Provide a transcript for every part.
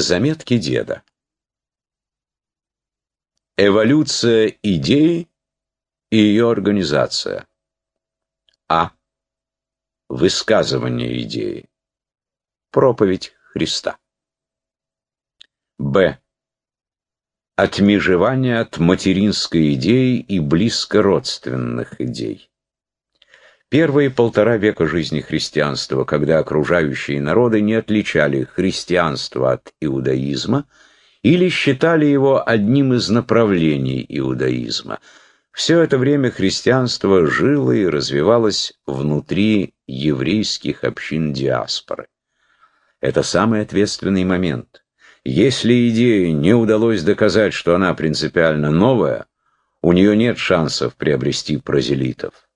Заметки деда. Эволюция идеи и ее организация. А. Высказывание идеи. Проповедь Христа. Б. Отмежевание от материнской идеи и близкородственных идей. Первые полтора века жизни христианства, когда окружающие народы не отличали христианство от иудаизма или считали его одним из направлений иудаизма, все это время христианство жило и развивалось внутри еврейских общин диаспоры. Это самый ответственный момент. Если идее не удалось доказать, что она принципиально новая, у нее нет шансов приобрести прозелитов.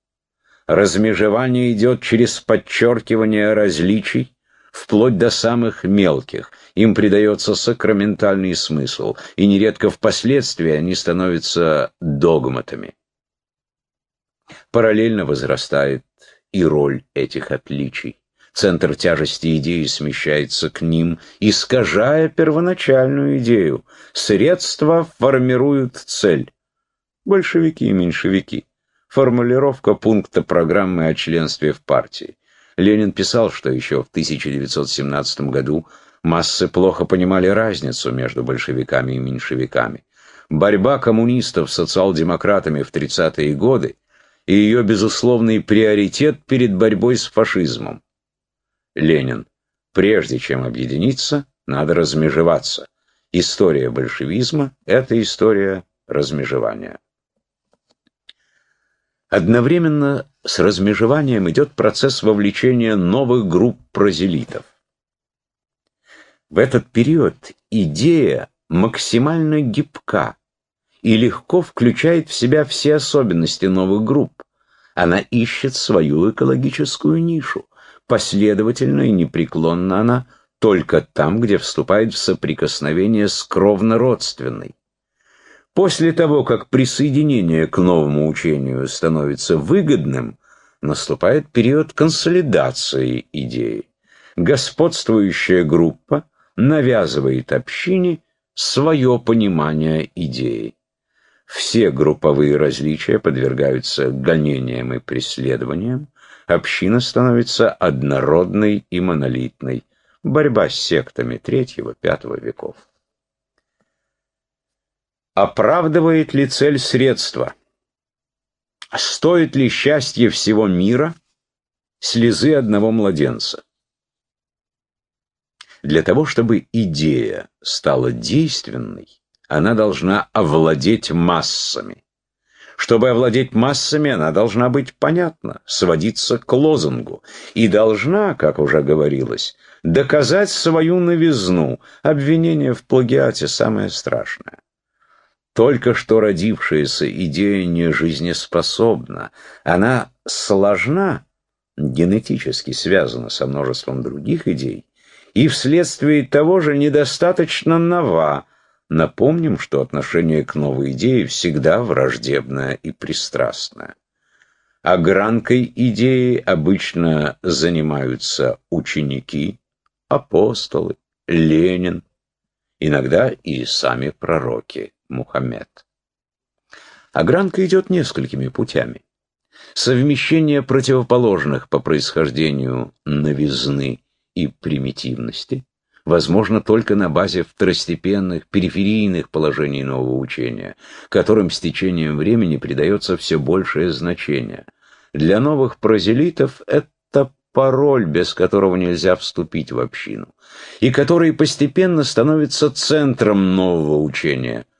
Размежевание идет через подчеркивание различий, вплоть до самых мелких. Им придается сакраментальный смысл, и нередко впоследствии они становятся догматами. Параллельно возрастает и роль этих отличий. Центр тяжести идеи смещается к ним, искажая первоначальную идею. Средства формируют цель. Большевики и меньшевики. Формулировка пункта программы о членстве в партии. Ленин писал, что еще в 1917 году массы плохо понимали разницу между большевиками и меньшевиками. Борьба коммунистов с социал-демократами в 30-е годы и ее безусловный приоритет перед борьбой с фашизмом. Ленин. Прежде чем объединиться, надо размежеваться. История большевизма – это история размежевания. Одновременно с размежеванием идет процесс вовлечения новых групп прозелитов. В этот период идея максимально гибка и легко включает в себя все особенности новых групп. Она ищет свою экологическую нишу. Последовательно и непреклонно она только там, где вступает в соприкосновение с кровно-родственной. После того, как присоединение к новому учению становится выгодным, наступает период консолидации идеи. Господствующая группа навязывает общине свое понимание идеи. Все групповые различия подвергаются гонениям и преследованиям, община становится однородной и монолитной. Борьба с сектами третьего-пятого веков. Оправдывает ли цель средства? Стоит ли счастье всего мира слезы одного младенца? Для того, чтобы идея стала действенной, она должна овладеть массами. Чтобы овладеть массами, она должна быть понятна, сводиться к лозунгу, и должна, как уже говорилось, доказать свою новизну. Обвинение в плагиате самое страшное. Только что родившаяся идея не жизнеспособна. Она сложна, генетически связана со множеством других идей, и вследствие того же недостаточно нова. Напомним, что отношение к новой идее всегда враждебное и пристрастное. Огранкой идеи обычно занимаются ученики, апостолы, Ленин, иногда и сами пророки. Мухаммед. Огранка идет несколькими путями. Совмещение противоположных по происхождению новизны и примитивности возможно только на базе второстепенных, периферийных положений нового учения, которым с течением времени придается все большее значение. Для новых прозелитов это пароль, без которого нельзя вступить в общину, и который постепенно становится центром нового учения –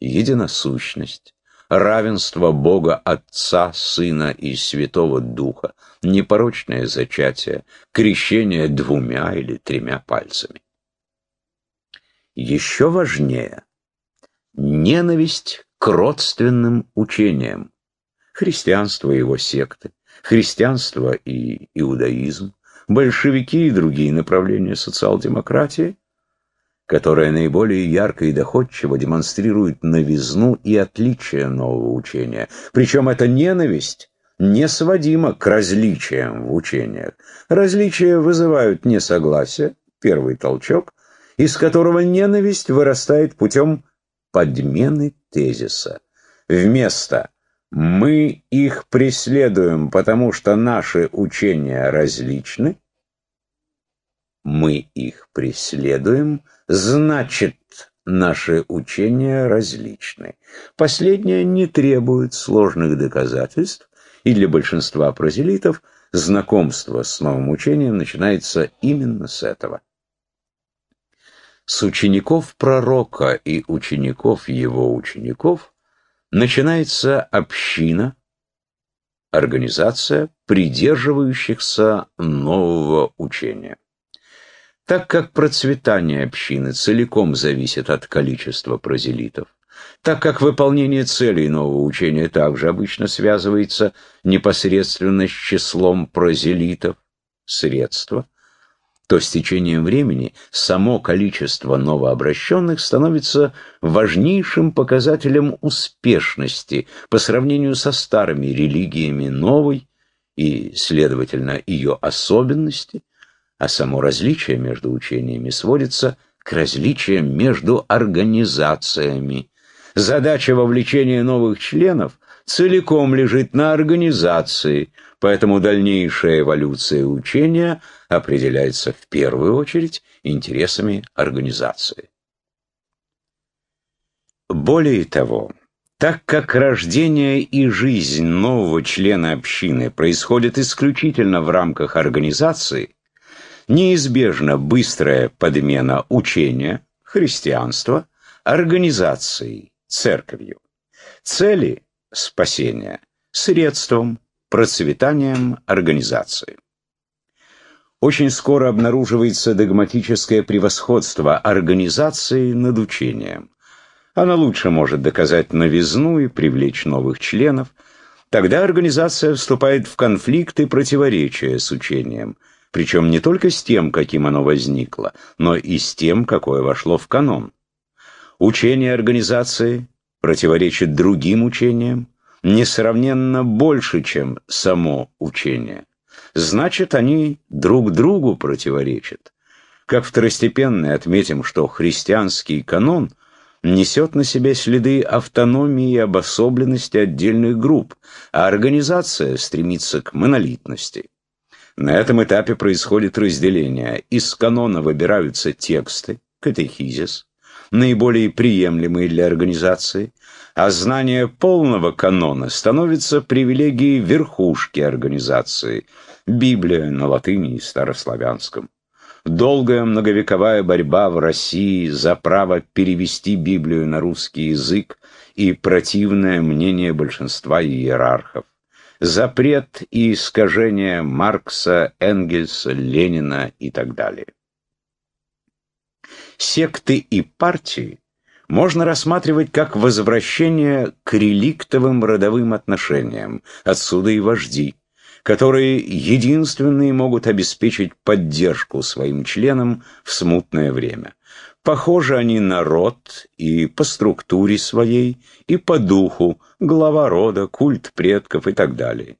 единосущность, равенство Бога Отца, Сына и Святого Духа, непорочное зачатие, крещение двумя или тремя пальцами. Еще важнее – ненависть к родственным учениям, христианство и его секты, христианство и иудаизм, большевики и другие направления социал-демократии – которая наиболее ярко и доходчиво демонстрирует новизну и отличие нового учения. Причем эта ненависть не сводима к различиям в учениях. Различия вызывают несогласие, первый толчок, из которого ненависть вырастает путем подмены тезиса. Вместо «мы их преследуем, потому что наши учения различны», «мы их преследуем, значит, наши учения различны». Последнее не требует сложных доказательств, и для большинства прозелитов знакомство с новым учением начинается именно с этого. С учеников пророка и учеников его учеников начинается община, организация придерживающихся нового учения. Так как процветание общины целиком зависит от количества прозелитов, так как выполнение целей нового учения также обычно связывается непосредственно с числом прозелитов, средства, то с течением времени само количество новообращенных становится важнейшим показателем успешности по сравнению со старыми религиями новой и, следовательно, ее особенности, а само различие между учениями сводится к различиям между организациями. Задача вовлечения новых членов целиком лежит на организации, поэтому дальнейшая эволюция учения определяется в первую очередь интересами организации. Более того, так как рождение и жизнь нового члена общины происходит исключительно в рамках организации, неизбежна быстрая подмена учения, христианства, организацией, церковью. Цели спасения средством, процветанием организации. Очень скоро обнаруживается догматическое превосходство организации над учением. Она лучше может доказать новизну и привлечь новых членов. Тогда организация вступает в конфликт и противоречие с учением, причем не только с тем, каким оно возникло, но и с тем, какое вошло в канон. Учение организации противоречит другим учениям, несравненно больше, чем само учение. Значит, они друг другу противоречат. Как второстепенно отметим, что христианский канон несет на себе следы автономии и обособленности отдельных групп, а организация стремится к монолитности. На этом этапе происходит разделение. Из канона выбираются тексты, катехизис, наиболее приемлемые для организации, а знание полного канона становится привилегией верхушки организации, Библия на латыни и старославянском. Долгая многовековая борьба в России за право перевести Библию на русский язык и противное мнение большинства иерархов. Запрет и искажение Маркса, Энгельса, Ленина и так далее. Секты и партии можно рассматривать как возвращение к реликтовым родовым отношениям, отсюда и вожди, которые единственные могут обеспечить поддержку своим членам в смутное время. Похожи они на род и по структуре своей, и по духу, глава рода, культ предков и так далее.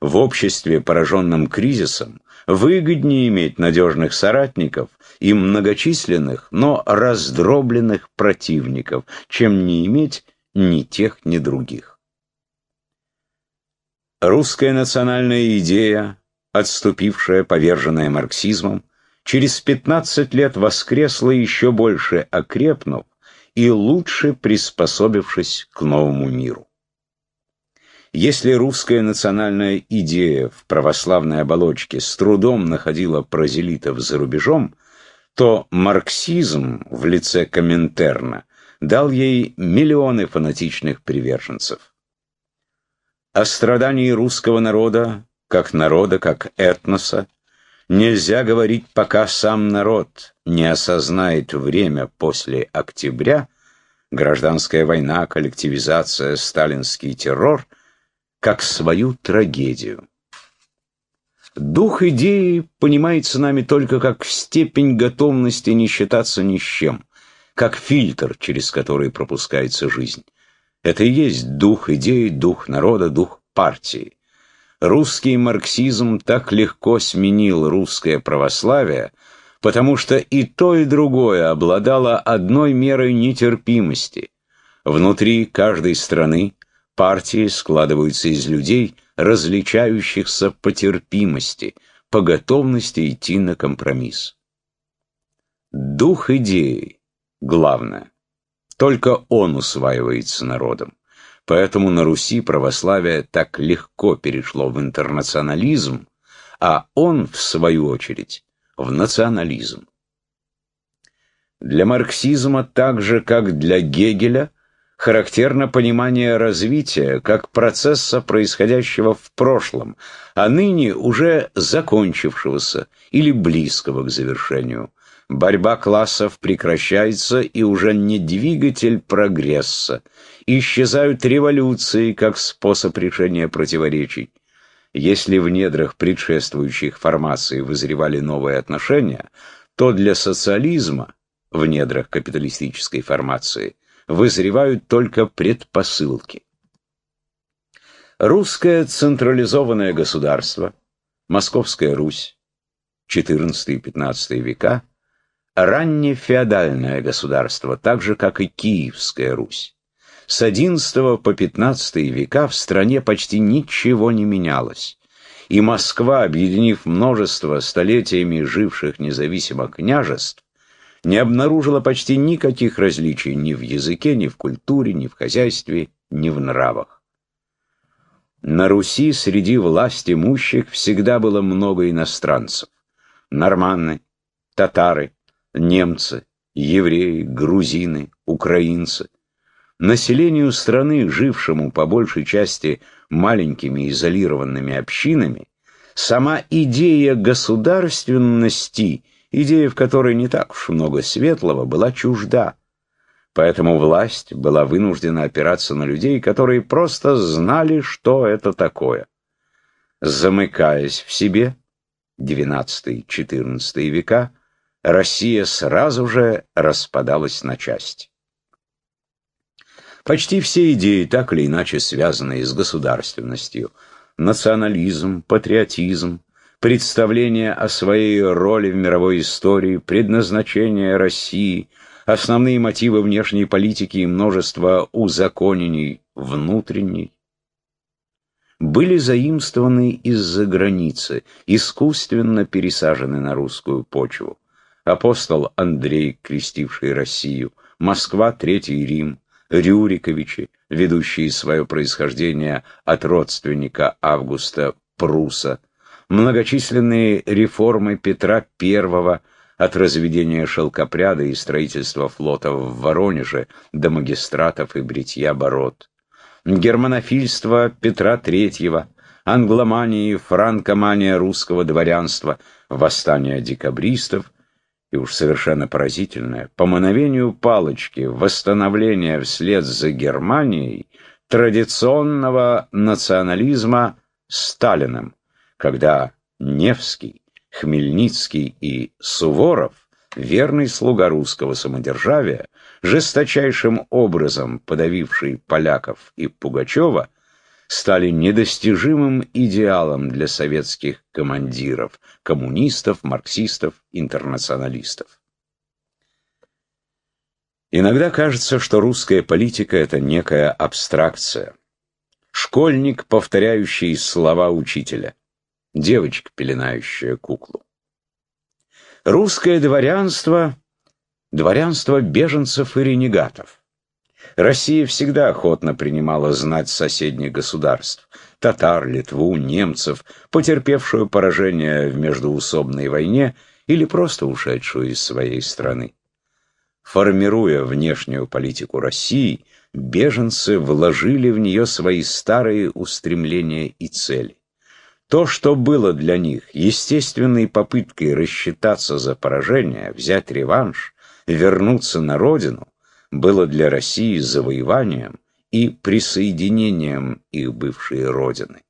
В обществе, пораженном кризисом, выгоднее иметь надежных соратников и многочисленных, но раздробленных противников, чем не иметь ни тех, ни других. Русская национальная идея, отступившая, поверженная марксизмом, через 15 лет воскресла еще больше окрепнув и лучше приспособившись к новому миру. Если русская национальная идея в православной оболочке с трудом находила прозелитов за рубежом, то марксизм в лице Коминтерна дал ей миллионы фанатичных приверженцев. О страдании русского народа, как народа, как этноса, нельзя говорить, пока сам народ не осознает время после октября, гражданская война, коллективизация, сталинский террор – как свою трагедию. Дух идеи понимается нами только как степень готовности не считаться ни с чем, как фильтр, через который пропускается жизнь. Это и есть дух идеи, дух народа, дух партии. Русский марксизм так легко сменил русское православие, потому что и то, и другое обладало одной мерой нетерпимости. Внутри каждой страны партии складываются из людей, различающихся по терпимости, по готовности идти на компромисс. Дух идеи – главное. Только он усваивается народом. Поэтому на Руси православие так легко перешло в интернационализм, а он, в свою очередь, в национализм. Для марксизма, так же как для Гегеля, характерно понимание развития как процесса, происходящего в прошлом, а ныне уже закончившегося или близкого к завершению. Борьба классов прекращается и уже не двигатель прогресса. Исчезают революции как способ решения противоречий. Если в недрах предшествующих формаций вызревали новые отношения, то для социализма, в недрах капиталистической формации, вызревают только предпосылки. Русское централизованное государство, Московская Русь, XIV и XV века, раннефеодальное государство, так же, как и Киевская Русь. С XI по XV века в стране почти ничего не менялось, и Москва, объединив множество столетиями живших независимо княжеств, не обнаружила почти никаких различий ни в языке, ни в культуре, ни в хозяйстве, ни в нравах. На Руси среди власть имущих всегда было много иностранцев. Норманны, татары, немцы, евреи, грузины, украинцы – Населению страны, жившему по большей части маленькими изолированными общинами, сама идея государственности, идея, в которой не так уж много светлого, была чужда. Поэтому власть была вынуждена опираться на людей, которые просто знали, что это такое. Замыкаясь в себе, XII-XIV века, Россия сразу же распадалась на части. Почти все идеи, так или иначе связанные с государственностью, национализм, патриотизм, представление о своей роли в мировой истории, предназначение России, основные мотивы внешней политики и множество узаконений внутренней, были заимствованы из-за границы, искусственно пересажены на русскую почву. Апостол Андрей, крестивший Россию, Москва, Третий Рим, Рюриковичи, ведущие свое происхождение от родственника Августа Пруса, многочисленные реформы Петра I от разведения шелкопряда и строительства флота в Воронеже до магистратов и бритья бород, германофильство Петра III, англомания и франкомания русского дворянства, восстание декабристов – и уж совершенно поразительное, по мановению палочки восстановление вслед за Германией традиционного национализма Сталиным, когда Невский, Хмельницкий и Суворов, верный слуга русского самодержавия, жесточайшим образом подавивший поляков и Пугачева, стали недостижимым идеалом для советских командиров, коммунистов, марксистов, интернационалистов. Иногда кажется, что русская политика – это некая абстракция. Школьник, повторяющий слова учителя. Девочка, пеленающая куклу. Русское дворянство – дворянство беженцев и ренегатов. Россия всегда охотно принимала знать соседних государств – татар, Литву, немцев, потерпевшую поражение в междуусобной войне или просто ушедшую из своей страны. Формируя внешнюю политику России, беженцы вложили в нее свои старые устремления и цели. То, что было для них естественной попыткой рассчитаться за поражение, взять реванш, вернуться на родину, было для России завоеванием и присоединением их бывшей родины.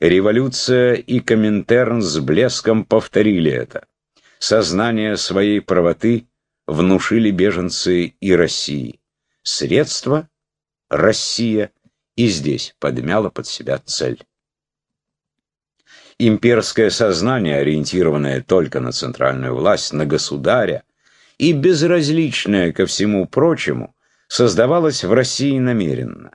Революция и Коминтерн с блеском повторили это. Сознание своей правоты внушили беженцы и России. Средства – Россия и здесь подмяла под себя цель. Имперское сознание, ориентированное только на центральную власть, на государя, и безразличное ко всему прочему, создавалось в России намеренно.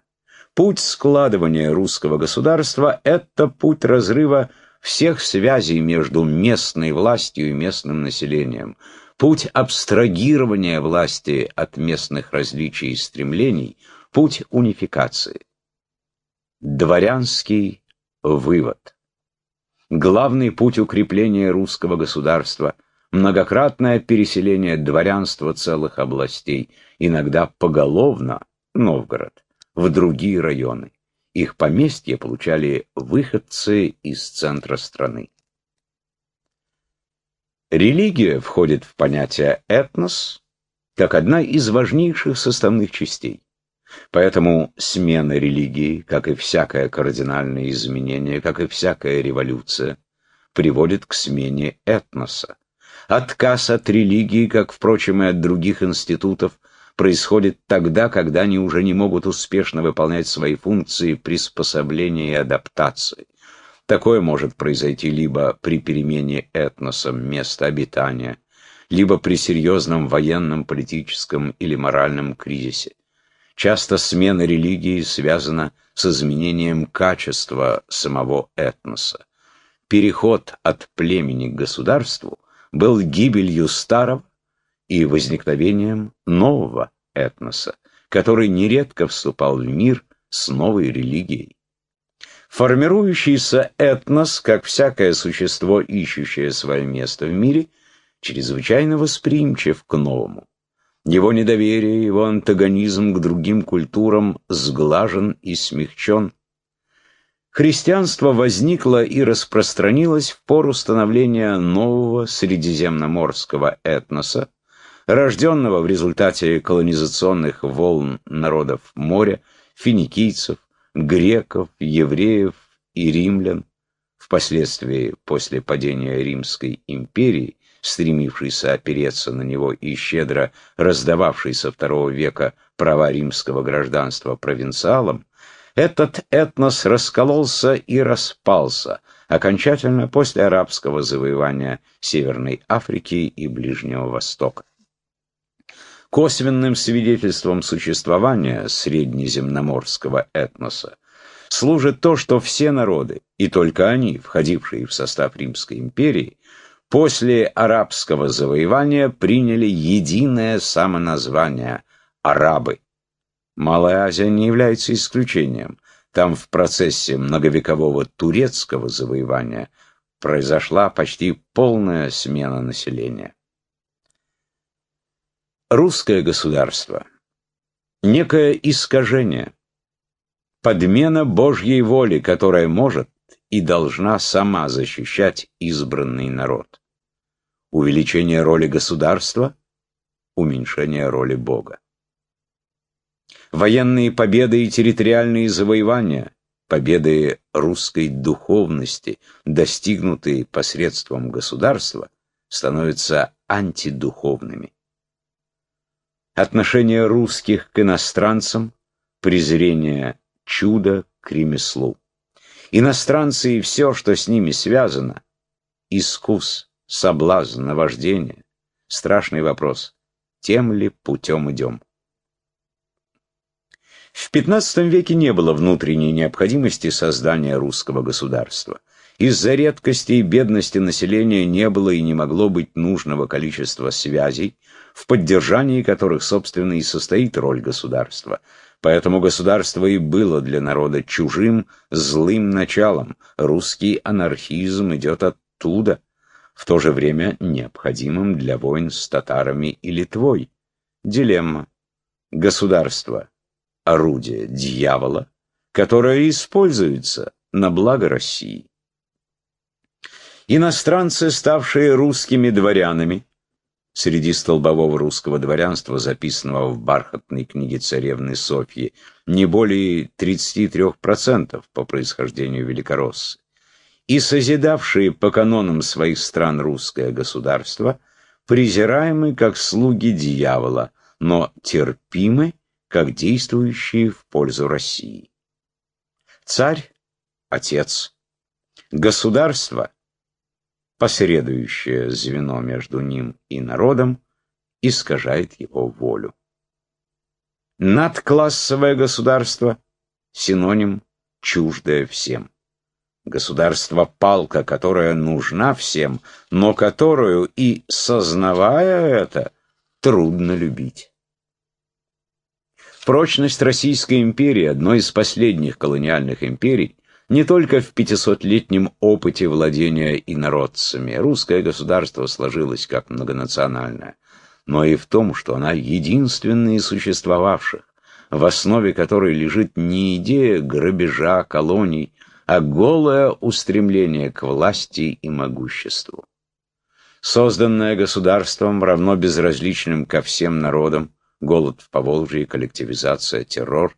Путь складывания русского государства – это путь разрыва всех связей между местной властью и местным населением, путь абстрагирования власти от местных различий и стремлений, путь унификации. Дворянский вывод. Главный путь укрепления русского государства – многократное переселение дворянства целых областей, иногда поголовно, Новгород, в другие районы. Их поместья получали выходцы из центра страны. Религия входит в понятие «этнос» как одна из важнейших составных частей. Поэтому смена религии, как и всякое кардинальное изменение, как и всякая революция, приводит к смене этноса. Отказ от религии, как, впрочем, и от других институтов, происходит тогда, когда они уже не могут успешно выполнять свои функции приспособления и адаптации. Такое может произойти либо при перемене этносом места обитания, либо при серьезном военном, политическом или моральном кризисе. Часто смена религии связана с изменением качества самого этноса. Переход от племени к государству был гибелью старого, и возникновением нового этноса, который нередко вступал в мир с новой религией. Формирующийся этнос, как всякое существо, ищущее свое место в мире, чрезвычайно восприимчив к новому. Его недоверие, его антагонизм к другим культурам сглажен и смягчен. Христианство возникло и распространилось в пору становления нового средиземноморского этноса, рожденного в результате колонизационных волн народов моря, финикийцев, греков, евреев и римлян, впоследствии после падения Римской империи, стремившийся опереться на него и щедро раздававший со второго века права римского гражданства провинциалам, этот этнос раскололся и распался окончательно после арабского завоевания Северной Африки и Ближнего Востока. Косвенным свидетельством существования среднеземноморского этноса служит то, что все народы, и только они, входившие в состав Римской империи, после арабского завоевания приняли единое самоназвание – арабы. Малая Азия не является исключением. Там в процессе многовекового турецкого завоевания произошла почти полная смена населения. Русское государство – некое искажение, подмена Божьей воли, которая может и должна сама защищать избранный народ. Увеличение роли государства – уменьшение роли Бога. Военные победы и территориальные завоевания – победы русской духовности, достигнутые посредством государства, становятся антидуховными отношение русских к иностранцам, презрение чуда к ремеслу. Иностранцы и все, что с ними связано, искус, соблазн, наваждение. Страшный вопрос, тем ли путем идем? В XV веке не было внутренней необходимости создания русского государства. Из-за редкости и бедности населения не было и не могло быть нужного количества связей, в поддержании которых, собственно, и состоит роль государства. Поэтому государство и было для народа чужим, злым началом. Русский анархизм идет оттуда, в то же время необходимым для войн с татарами и Литвой. Дилемма. Государство – орудие дьявола, которое используется на благо России. Иностранцы, ставшие русскими дворянами, среди столбового русского дворянства, записанного в бархатной книге царевны Софьи, не более 33% по происхождению великороссы, и созидавшие по канонам своих стран русское государство, презираемы как слуги дьявола, но терпимы как действующие в пользу России. Царь – отец, Государство, посредующее звено между ним и народом, искажает его волю. Надклассовое государство – синоним чуждое всем. Государство-палка, которая нужна всем, но которую и, сознавая это, трудно любить. Прочность Российской империи, одной из последних колониальных империй, не только в пятисотлетнем опыте владения инородцами, русское государство сложилось как многонациональное, но и в том, что она единственная из существовавших, в основе которой лежит не идея грабежа колоний, а голое устремление к власти и могуществу. Созданное государством равно безразличным ко всем народам, голод в Поволжье, коллективизация, террор,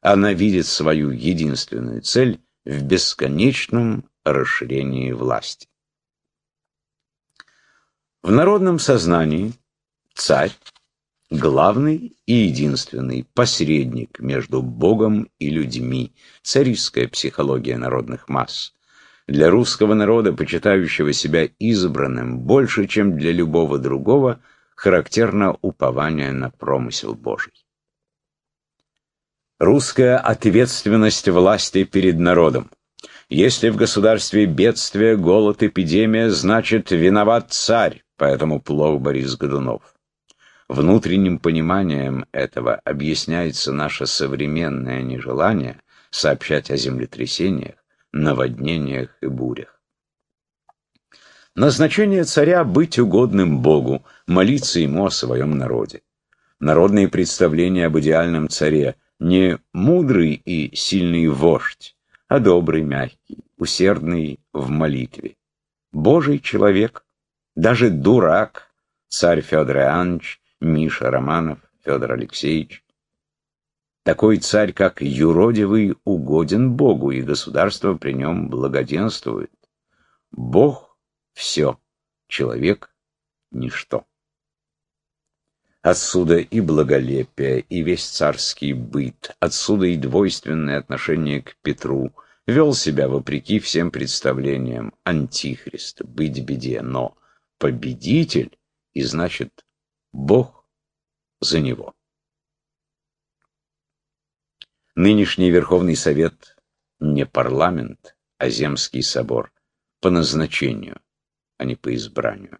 она видит свою единственную цель в бесконечном расширении власти. В народном сознании царь – главный и единственный посредник между Богом и людьми, царистская психология народных масс. Для русского народа, почитающего себя избранным больше, чем для любого другого, характерно упование на промысел Божий. Русская ответственность власти перед народом. Если в государстве бедствие, голод, эпидемия, значит виноват царь, поэтому плох Борис Годунов. Внутренним пониманием этого объясняется наше современное нежелание сообщать о землетрясениях, наводнениях и бурях. Назначение царя – быть угодным Богу, молиться ему о своем народе. Народные представления об идеальном царе не мудрый и сильный вождь, а добрый, мягкий, усердный в молитве. Божий человек, даже дурак, царь Федор Иоаннович, Миша Романов, Федор Алексеевич. Такой царь, как юродивый, угоден Богу, и государство при нем благоденствует. Бог — все, человек — ничто. Отсюда и благолепие, и весь царский быт, отсюда и двойственное отношение к Петру. Вел себя вопреки всем представлениям. Антихрист, быть беде, но победитель, и значит, Бог за него. Нынешний Верховный Совет не парламент, а земский собор по назначению, а не по избранию.